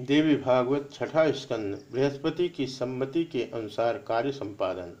देवी भागवत छठा स्कंद, बृहस्पति की सम्मति के अनुसार कार्य संपादन।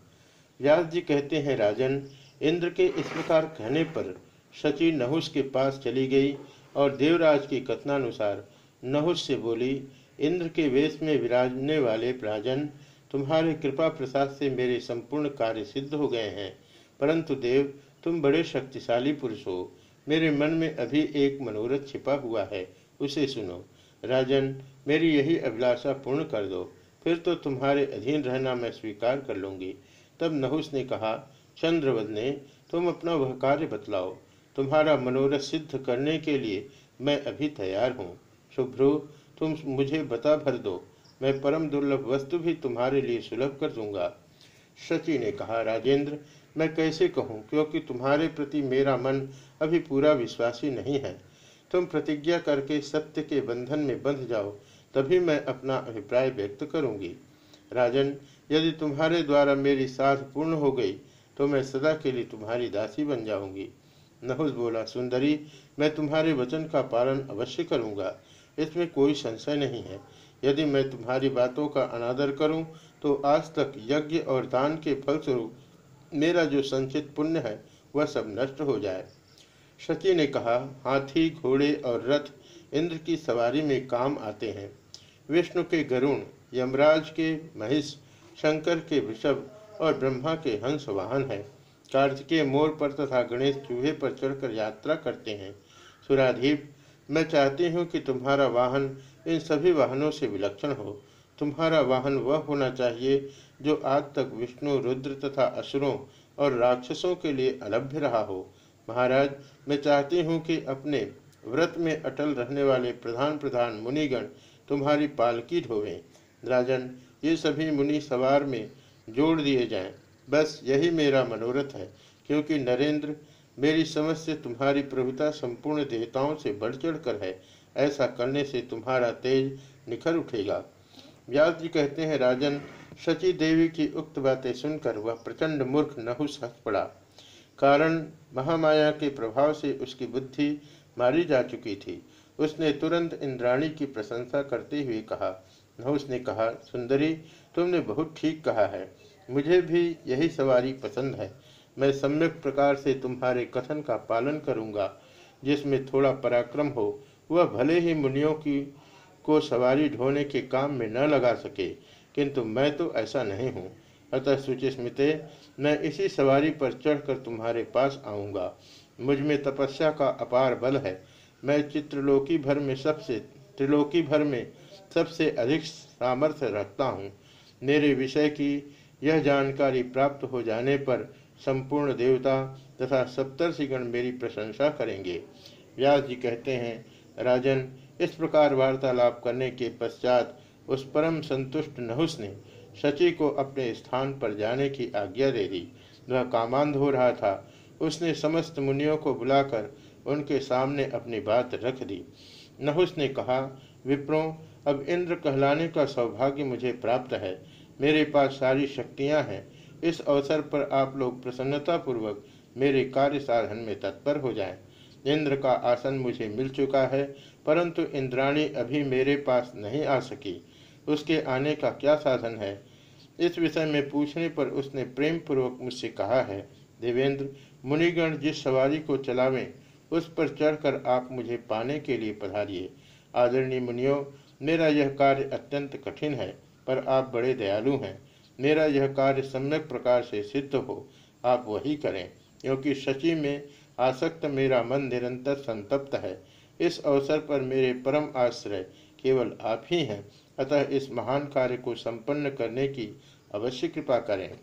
व्यास जी कहते हैं, राजन, इंद्र के इस प्रकार कहने पर शची नहुस के पास चली गई और देवराज की कथनानुसार नहुस से बोली, इंद्र के वेश में विराजने वाले राजन तुम्हारे कृपा प्रसाद से मेरे संपूर्ण कार्य सिद्ध हो गए हैं। परंतु देव, तुम बड़े शक्तिशाली पुरुष हो। मेरे मन में अभी एक मनोरथ छिपा हुआ है, उसे सुनो। राजन, मेरी यही अभिलाषा पूर्ण कर दो। फिर तो तुम्हारे अधीन रहना मैं स्वीकार कर लूँगी। तब नहुस ने कहा चंद्रवद ने तुम अपना वह कार्य बतलाओ। तुम्हारा मनोरथ सिद्ध करने के लिए मैं अभी तैयार हूँ। शुभ्रु तुम मुझे बता भर दो। मैं परम दुर्लभ वस्तु भी तुम्हारे लिए सुलभ कर दूँगा। शची ने कहा, राजेंद्र, मैं कैसे कहूँ, क्योंकि तुम्हारे प्रति मेरा मन अभी पूरा विश्वासी नहीं है। तुम प्रतिज्ञा करके सत्य के बंधन में बंध जाओ, तभी मैं अपना अभिप्राय व्यक्त करूँगी। राजन, यदि तुम्हारे द्वारा मेरी साध पूर्ण हो गई तो मैं सदा के लिए तुम्हारी दासी बन जाऊँगी। नहुस बोला, सुंदरी, मैं तुम्हारे वचन का पालन अवश्य करूँगा। इसमें कोई संशय नहीं है। यदि मैं तुम्हारी बातों का अनादर करूँ तो आज तक यज्ञ और दान के फलस्वरूप मेरा जो संचित पुण्य है, वह सब नष्ट हो जाए। शची ने कहा, हाथी, घोड़े और रथ इंद्र की सवारी में काम आते हैं। विष्णु के गरुण, यमराज के महिष शंकर के वृषभ और ब्रह्मा के हंस वाहन है। कार्तिकेय मोर पर तथा गणेश चूहे पर चढ़कर यात्रा करते हैं। सुराधीप, मैं चाहती हूँ कि तुम्हारा वाहन इन सभी वाहनों से विलक्षण हो। तुम्हारा वाहन वह होना चाहिए जो आज तक विष्णु, रुद्र तथा असुरों और राक्षसों के लिए अलभ्य रहा हो। महाराज, मैं चाहती हूँ कि अपने व्रत में अटल रहने वाले प्रधान प्रधान मुनिगण तुम्हारी पालकी ढोवें। राजन, ये सभी मुनि सवार में जोड़ दिए जाएँ। बस यही मेरा मनोरथ है, क्योंकि नरेंद्र मेरी समझ से तुम्हारी प्रभुता संपूर्ण देवताओं से बढ़ चढ़ कर है, ऐसा करने से तुम्हारा तेज निखर उठेगा। व्यास जी कहते हैं, राजन, शची देवी की उक्त बातें सुनकर वह प्रचंड मूर्ख, नहुस हंस पड़ा। कारण महामाया के प्रभाव से उसकी बुद्धि मारी जा चुकी थी। उसने तुरंत इंद्राणी की प्रशंसा करते हुए कहा नहुस ने कहा, सुंदरी, तुमने बहुत ठीक कहा है। मुझे भी यही सवारी पसंद है। मैं सम्यक प्रकार से तुम्हारे कथन का पालन करूँगा। जिसमें थोड़ा पराक्रम हो, वह भले ही मुनियों की, को सवारी ढोने के काम में न लगा सके, किंतु मैं तो ऐसा नहीं हूँ। अतः सुचिस्मिते मैं इसी सवारी पर चढ़कर तुम्हारे पास आऊँगा। मुझमें तपस्या का अपार बल है। मैं चित्रलोकी भर में सबसे, त्रिलोकी भर में सबसे अधिक सामर्थ्य रखता हूँ। मेरे विषय की यह जानकारी प्राप्त हो जाने पर संपूर्ण देवता तथा सप्तर्षिगण मेरी प्रशंसा करेंगे। व्यास जी कहते हैं, राजन, इस प्रकार वार्तालाप करने के पश्चात उस परम संतुष्ट नहुस ने शची को अपने स्थान पर जाने की आज्ञा दे दी। वह कामांध हो रहा था। उसने समस्त मुनियों को बुलाकर उनके सामने अपनी बात रख दी। नहुस ने कहा, विप्रो, अब इंद्र कहलाने का सौभाग्य मुझे प्राप्त है। मेरे पास सारी शक्तियाँ हैं। इस अवसर पर आप लोग प्रसन्नतापूर्वक मेरे कार्य साधन में तत्पर हो जाएँ। इंद्र का आसन मुझे मिल चुका है, परंतु इंद्राणी अभी मेरे पास नहीं आ सकी। उसके आने का क्या साधन है? इस विषय में पूछने पर उसने प्रेम पूर्वक मुझसे कहा है, देवेंद्र, मुनिगण जिस सवारी को चलावें, उस पर चढ़कर आप मुझे पाने के लिए पधारिए। आदरणीय मुनियों, मेरा यह कार्य अत्यंत कठिन है, पर आप बड़े दयालु हैं। मेरा यह कार्य सम्यक प्रकार से सिद्ध हो, आप वही करें, क्योंकि शची में आसक्त मेरा मन निरंतर संतप्त है। इस अवसर पर मेरे परम आश्रय केवल आप ही हैं। अतः इस महान कार्य को संपन्न करने की अवश्य कृपा करें।